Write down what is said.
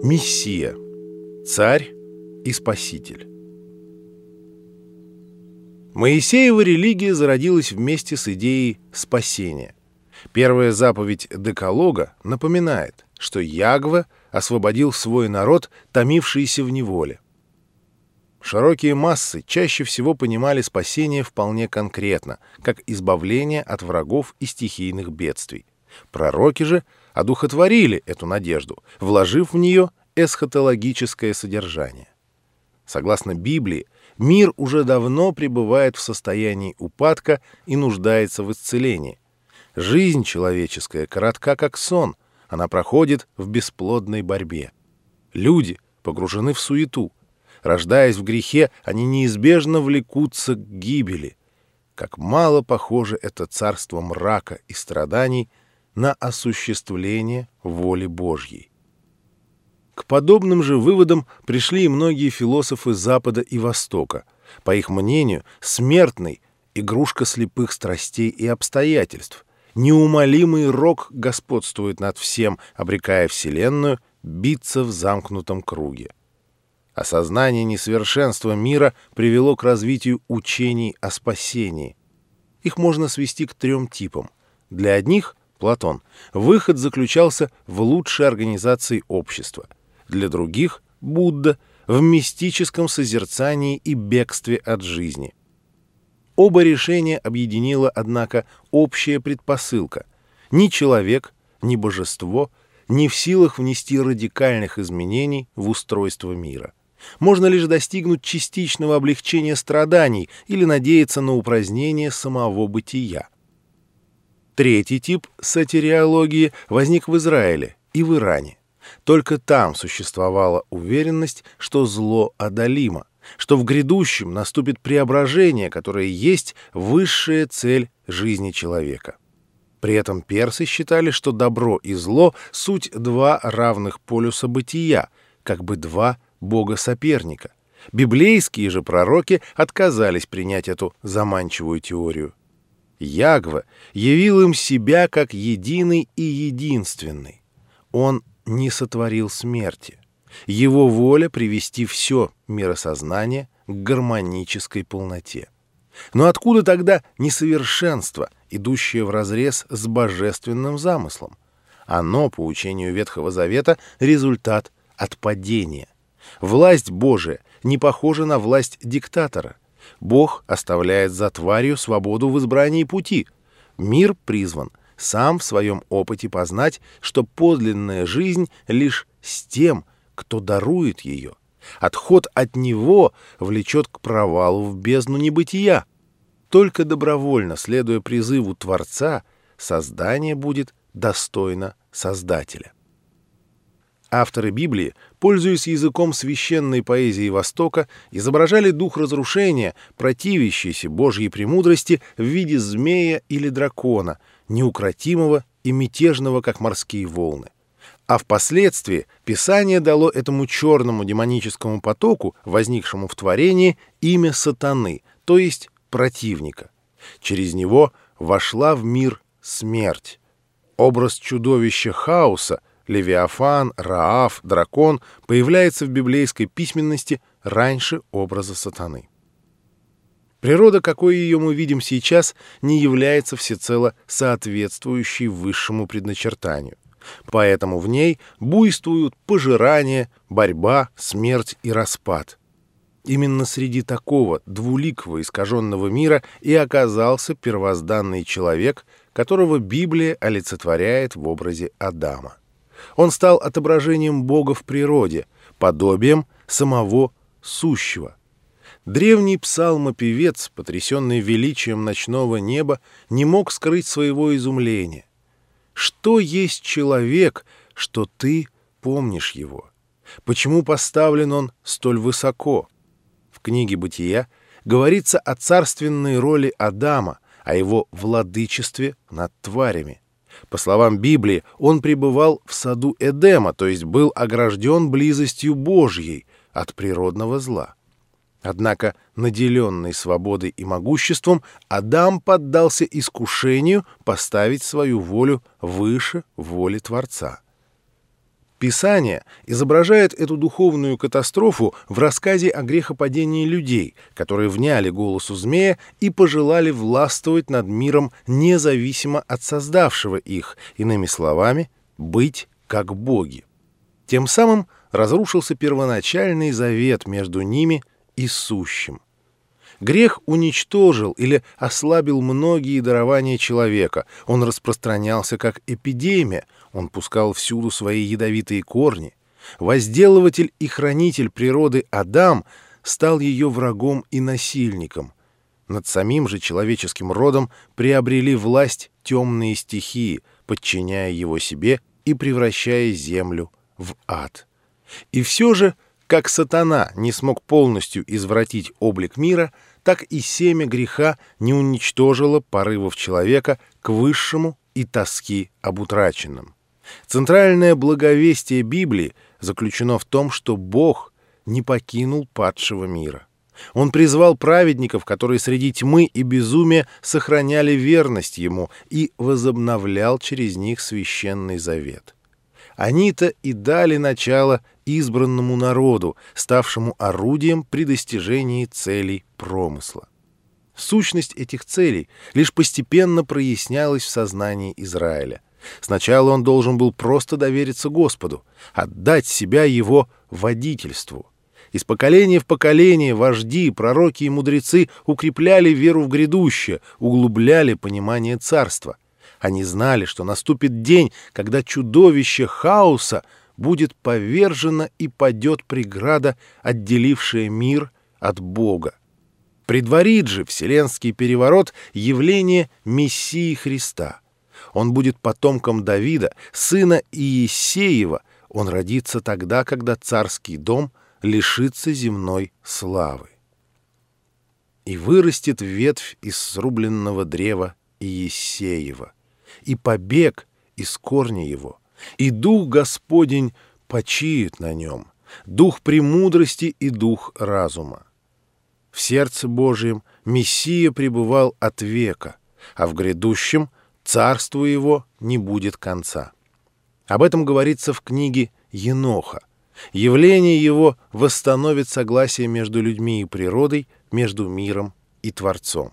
Мессия. Царь и Спаситель. Моисеева религия зародилась вместе с идеей спасения. Первая заповедь Деколога напоминает, что Ягва освободил свой народ, томившийся в неволе. Широкие массы чаще всего понимали спасение вполне конкретно, как избавление от врагов и стихийных бедствий. Пророки же одухотворили эту надежду, вложив в нее эсхатологическое содержание. Согласно Библии, мир уже давно пребывает в состоянии упадка и нуждается в исцелении. Жизнь человеческая коротка, как сон, она проходит в бесплодной борьбе. Люди погружены в суету. Рождаясь в грехе, они неизбежно влекутся к гибели. Как мало похоже это царство мрака и страданий на осуществление воли Божьей. К подобным же выводам пришли и многие философы Запада и Востока. По их мнению, смертный — игрушка слепых страстей и обстоятельств. Неумолимый рок господствует над всем, обрекая Вселенную биться в замкнутом круге. Осознание несовершенства мира привело к развитию учений о спасении. Их можно свести к трем типам. Для одних, Платон, выход заключался в лучшей организации общества — для других — Будда в мистическом созерцании и бегстве от жизни. Оба решения объединила, однако, общая предпосылка. Ни человек, ни божество не в силах внести радикальных изменений в устройство мира. Можно лишь достигнуть частичного облегчения страданий или надеяться на упразднение самого бытия. Третий тип сатириологии возник в Израиле и в Иране. Только там существовала уверенность, что зло одолимо, что в грядущем наступит преображение, которое есть высшая цель жизни человека. При этом персы считали, что добро и зло — суть два равных полюса бытия, как бы два бога-соперника. Библейские же пророки отказались принять эту заманчивую теорию. Ягва явил им себя как единый и единственный. Он не сотворил смерти. Его воля привести все миросознание к гармонической полноте. Но откуда тогда несовершенство, идущее вразрез с божественным замыслом? Оно, по учению Ветхого Завета, результат отпадения. Власть Божия не похожа на власть диктатора. Бог оставляет за тварью свободу в избрании пути. Мир призван сам в своем опыте познать, что подлинная жизнь лишь с тем, кто дарует ее. Отход от него влечет к провалу в бездну небытия. Только добровольно, следуя призыву Творца, создание будет достойно Создателя. Авторы Библии, пользуясь языком священной поэзии Востока, изображали дух разрушения, противящийся Божьей премудрости в виде змея или дракона, неукротимого и мятежного, как морские волны. А впоследствии Писание дало этому черному демоническому потоку, возникшему в творении, имя сатаны, то есть противника. Через него вошла в мир смерть. Образ чудовища хаоса, Левиафан, Раав, дракон появляется в библейской письменности раньше образа сатаны. Природа, какой ее мы видим сейчас, не является всецело соответствующей высшему предначертанию. Поэтому в ней буйствуют пожирание, борьба, смерть и распад. Именно среди такого двуликого искаженного мира и оказался первозданный человек, которого Библия олицетворяет в образе Адама. Он стал отображением Бога в природе, подобием самого сущего. Древний псалмопевец, потрясенный величием ночного неба, не мог скрыть своего изумления. Что есть человек, что ты помнишь его? Почему поставлен он столь высоко? В книге «Бытия» говорится о царственной роли Адама, о его владычестве над тварями. По словам Библии, он пребывал в саду Эдема, то есть был огражден близостью Божьей от природного зла. Однако, наделенный свободой и могуществом, Адам поддался искушению поставить свою волю выше воли Творца. Писание изображает эту духовную катастрофу в рассказе о грехопадении людей, которые вняли голосу змея и пожелали властвовать над миром независимо от создавшего их, иными словами, быть как боги. Тем самым разрушился первоначальный завет между ними и сущим. Грех уничтожил или ослабил многие дарования человека. Он распространялся как эпидемия, он пускал всюду свои ядовитые корни. Возделыватель и хранитель природы Адам стал ее врагом и насильником. Над самим же человеческим родом приобрели власть темные стихии, подчиняя его себе и превращая землю в ад. И все же, как сатана не смог полностью извратить облик мира, так и семя греха не уничтожило порывов человека к высшему и тоски об утраченном. Центральное благовестие Библии заключено в том, что Бог не покинул падшего мира. Он призвал праведников, которые среди тьмы и безумия сохраняли верность Ему и возобновлял через них священный завет. Они-то и дали начало избранному народу, ставшему орудием при достижении целей промысла. Сущность этих целей лишь постепенно прояснялась в сознании Израиля. Сначала он должен был просто довериться Господу, отдать себя его водительству. Из поколения в поколение вожди, пророки и мудрецы укрепляли веру в грядущее, углубляли понимание царства — они знали, что наступит день, когда чудовище хаоса будет повержено и падет преграда, отделившая мир от Бога. Предварит же вселенский переворот явление Мессии Христа. Он будет потомком Давида, сына Иесеева. Он родится тогда, когда царский дом лишится земной славы. И вырастет ветвь из срубленного древа Иесеева и побег из корня его, и дух Господень почиет на нем, дух премудрости и дух разума. В сердце Божьем Мессия пребывал от века, а в грядущем царству его не будет конца. Об этом говорится в книге Еноха. Явление его восстановит согласие между людьми и природой, между миром и Творцом.